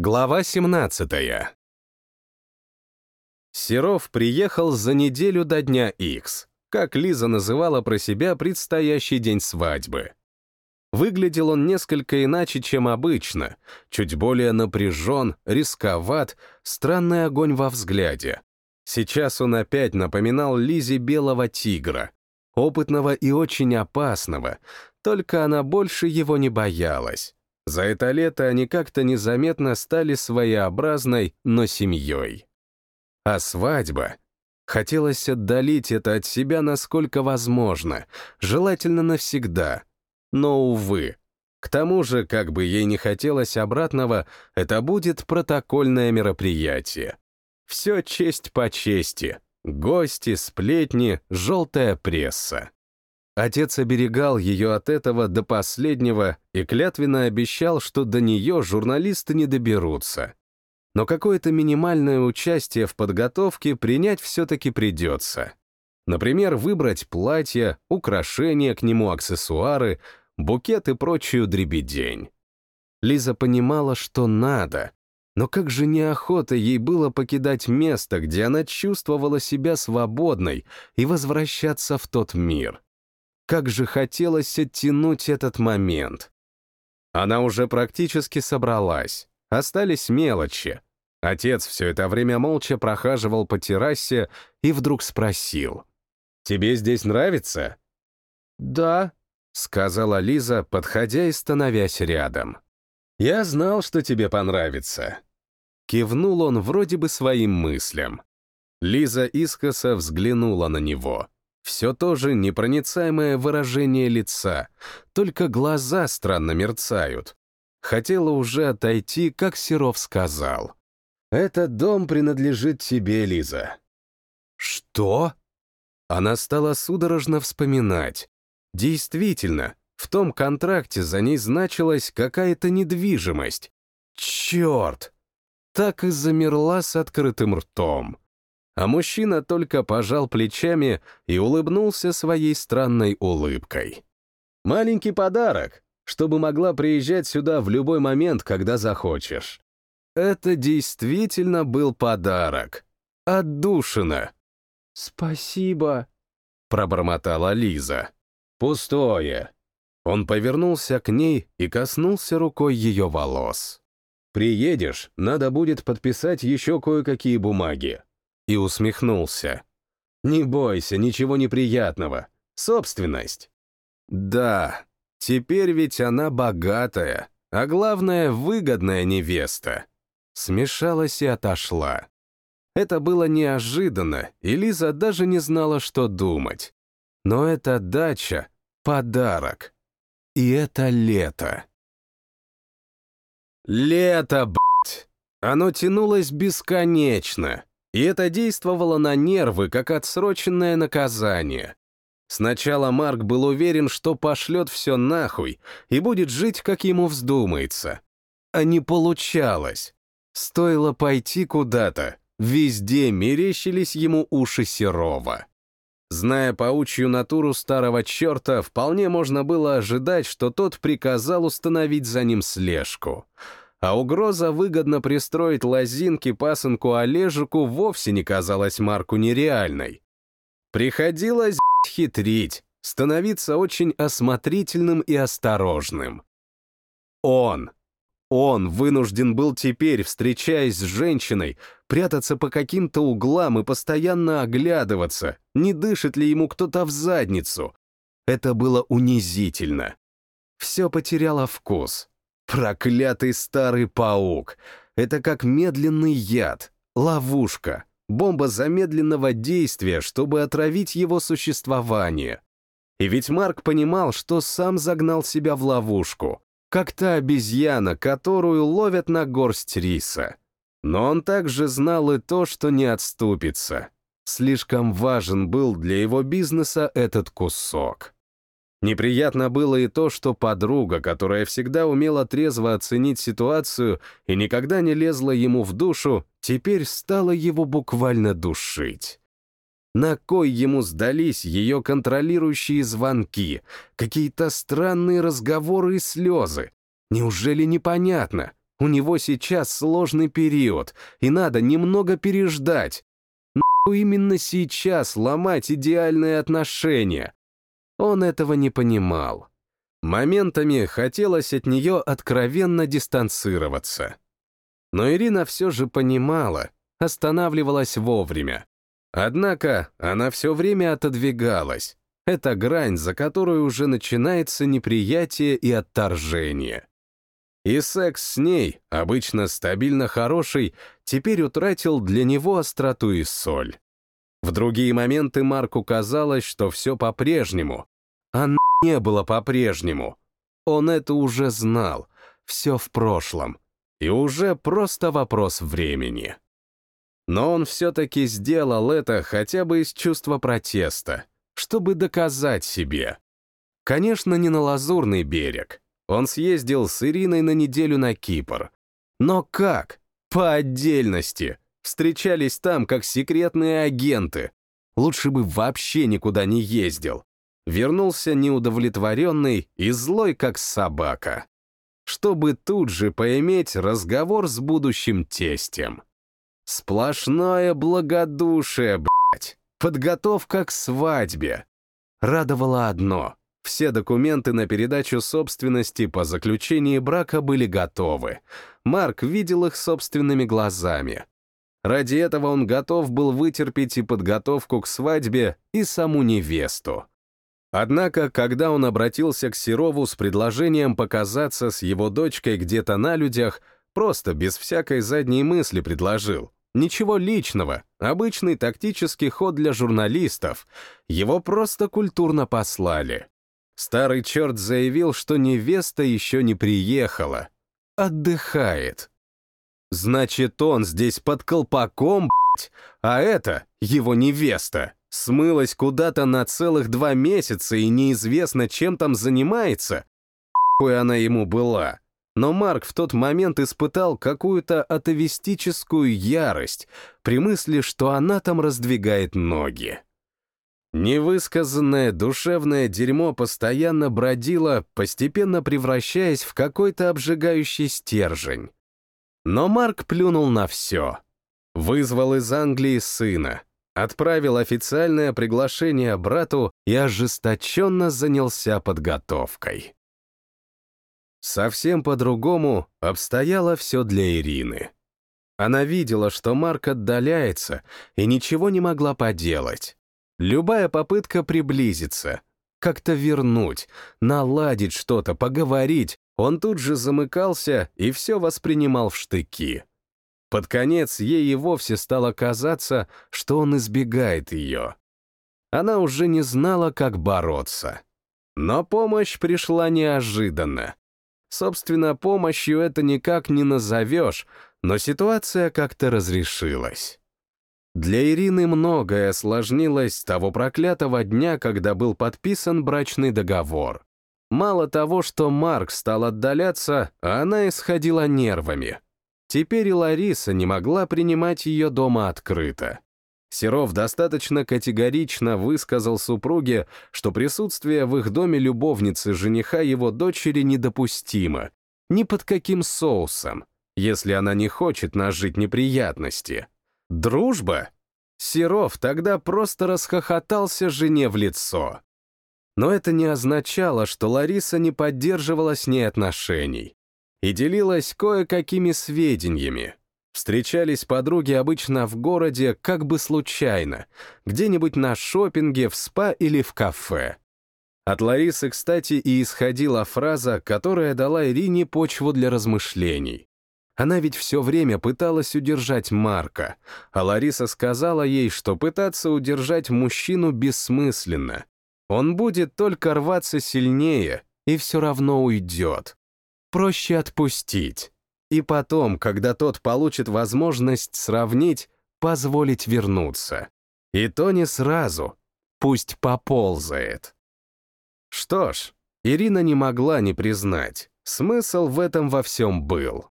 Глава 17 Серов приехал за неделю до дня X, как Лиза называла про себя предстоящий день свадьбы. Выглядел он несколько иначе, чем обычно, чуть более напряжен, рисковат, странный огонь во взгляде. Сейчас он опять напоминал Лизе белого тигра, опытного и очень опасного, только она больше его не боялась. За это лето они как-то незаметно стали своеобразной, но семьей. А свадьба? Хотелось отдалить это от себя насколько возможно, желательно навсегда. Но, увы, к тому же, как бы ей не хотелось обратного, это будет протокольное мероприятие. Все честь по чести. Гости, сплетни, желтая пресса. Отец оберегал ее от этого до последнего и клятвенно обещал, что до нее журналисты не доберутся. Но какое-то минимальное участие в подготовке принять все-таки придется. Например, выбрать платье, украшения к нему, аксессуары, букет и прочую дребедень. Лиза понимала, что надо, но как же неохота ей было покидать место, где она чувствовала себя свободной и возвращаться в тот мир. Как же хотелось оттянуть этот момент. Она уже практически собралась. Остались мелочи. Отец все это время молча прохаживал по террасе и вдруг спросил. «Тебе здесь нравится?» «Да», — сказала Лиза, подходя и становясь рядом. «Я знал, что тебе понравится». Кивнул он вроде бы своим мыслям. Лиза искоса взглянула на него. Все то же непроницаемое выражение лица, только глаза странно мерцают. Хотела уже отойти, как Серов сказал. «Этот дом принадлежит тебе, Лиза». «Что?» Она стала судорожно вспоминать. Действительно, в том контракте за ней значилась какая-то недвижимость. Черт! Так и замерла с открытым ртом а мужчина только пожал плечами и улыбнулся своей странной улыбкой. «Маленький подарок, чтобы могла приезжать сюда в любой момент, когда захочешь». Это действительно был подарок. Отдушина. «Спасибо», — пробормотала Лиза. «Пустое». Он повернулся к ней и коснулся рукой ее волос. «Приедешь, надо будет подписать еще кое-какие бумаги и усмехнулся. «Не бойся, ничего неприятного. Собственность». «Да, теперь ведь она богатая, а главное, выгодная невеста». Смешалась и отошла. Это было неожиданно, и Лиза даже не знала, что думать. Но эта дача — подарок. И это лето. Лето, б***ь! Оно тянулось бесконечно. И это действовало на нервы, как отсроченное наказание. Сначала Марк был уверен, что пошлет все нахуй и будет жить, как ему вздумается. А не получалось. Стоило пойти куда-то, везде мерещились ему уши Серова. Зная паучью натуру старого черта, вполне можно было ожидать, что тот приказал установить за ним слежку а угроза выгодно пристроить лозинки пасынку Олежику вовсе не казалась Марку нереальной. Приходилось хитрить, становиться очень осмотрительным и осторожным. Он, он вынужден был теперь, встречаясь с женщиной, прятаться по каким-то углам и постоянно оглядываться, не дышит ли ему кто-то в задницу. Это было унизительно. Все потеряло вкус. Проклятый старый паук! Это как медленный яд, ловушка, бомба замедленного действия, чтобы отравить его существование. И ведь Марк понимал, что сам загнал себя в ловушку, как та обезьяна, которую ловят на горсть риса. Но он также знал и то, что не отступится. Слишком важен был для его бизнеса этот кусок. Неприятно было и то, что подруга, которая всегда умела трезво оценить ситуацию и никогда не лезла ему в душу, теперь стала его буквально душить. На кой ему сдались ее контролирующие звонки, какие-то странные разговоры и слезы? Неужели непонятно? У него сейчас сложный период, и надо немного переждать. Но именно сейчас ломать идеальные отношения? Он этого не понимал. Моментами хотелось от нее откровенно дистанцироваться. Но Ирина все же понимала, останавливалась вовремя. Однако она все время отодвигалась. Это грань, за которой уже начинается неприятие и отторжение. И секс с ней, обычно стабильно хороший, теперь утратил для него остроту и соль. В другие моменты Марку казалось, что все по-прежнему. А не было по-прежнему. Он это уже знал, все в прошлом. И уже просто вопрос времени. Но он все-таки сделал это хотя бы из чувства протеста, чтобы доказать себе. Конечно, не на Лазурный берег. Он съездил с Ириной на неделю на Кипр. Но как? По отдельности. Встречались там как секретные агенты. Лучше бы вообще никуда не ездил. Вернулся неудовлетворенный и злой, как собака. Чтобы тут же поиметь разговор с будущим тестем. Сплошное благодушие, блядь. Подготовка к свадьбе. Радовало одно. Все документы на передачу собственности по заключении брака были готовы. Марк видел их собственными глазами. Ради этого он готов был вытерпеть и подготовку к свадьбе, и саму невесту. Однако, когда он обратился к Серову с предложением показаться с его дочкой где-то на людях, просто без всякой задней мысли предложил. Ничего личного, обычный тактический ход для журналистов. Его просто культурно послали. Старый черт заявил, что невеста еще не приехала. Отдыхает. Значит, он здесь под колпаком, блядь, а это его невеста. Смылась куда-то на целых два месяца и неизвестно, чем там занимается. Хуй она ему была но Марк в тот момент испытал какую-то атовистическую ярость при мысли, что она там раздвигает ноги. Невысказанное душевное дерьмо постоянно бродило, постепенно превращаясь в какой-то обжигающий стержень. Но Марк плюнул на все. Вызвал из Англии сына, отправил официальное приглашение брату и ожесточенно занялся подготовкой. Совсем по-другому обстояло все для Ирины. Она видела, что Марк отдаляется, и ничего не могла поделать. Любая попытка приблизиться, как-то вернуть, наладить что-то, поговорить, он тут же замыкался и все воспринимал в штыки. Под конец ей и вовсе стало казаться, что он избегает ее. Она уже не знала, как бороться. Но помощь пришла неожиданно. Собственно, помощью это никак не назовешь, но ситуация как-то разрешилась. Для Ирины многое осложнилось с того проклятого дня, когда был подписан брачный договор. Мало того, что Марк стал отдаляться, она исходила нервами. Теперь и Лариса не могла принимать ее дома открыто. Серов достаточно категорично высказал супруге, что присутствие в их доме любовницы жениха его дочери недопустимо, ни под каким соусом, если она не хочет нажить неприятности. Дружба? Серов тогда просто расхохотался жене в лицо. Но это не означало, что Лариса не поддерживала с ней отношений и делилась кое-какими сведениями, Встречались подруги обычно в городе как бы случайно, где-нибудь на шопинге, в спа или в кафе. От Ларисы, кстати, и исходила фраза, которая дала Ирине почву для размышлений. Она ведь все время пыталась удержать Марка, а Лариса сказала ей, что пытаться удержать мужчину бессмысленно. Он будет только рваться сильнее и все равно уйдет. Проще отпустить. И потом, когда тот получит возможность сравнить, позволить вернуться. И то не сразу. Пусть поползает. Что ж, Ирина не могла не признать. Смысл в этом во всем был.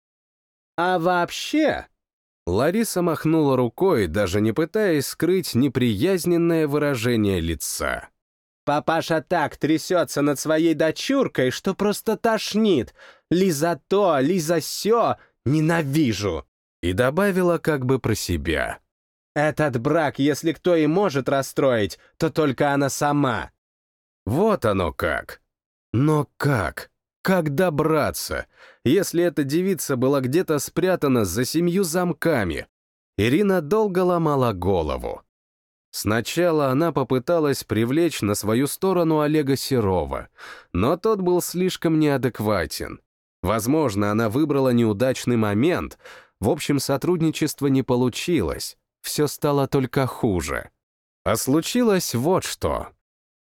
«А вообще...» Лариса махнула рукой, даже не пытаясь скрыть неприязненное выражение лица. Папаша так трясется над своей дочуркой, что просто тошнит. Лиза то, Лиза сё. Ненавижу!» И добавила как бы про себя. «Этот брак, если кто и может расстроить, то только она сама». Вот оно как. Но как? Как добраться, если эта девица была где-то спрятана за семью замками? Ирина долго ломала голову. Сначала она попыталась привлечь на свою сторону Олега Серова, но тот был слишком неадекватен. Возможно, она выбрала неудачный момент, в общем, сотрудничество не получилось, все стало только хуже. А случилось вот что.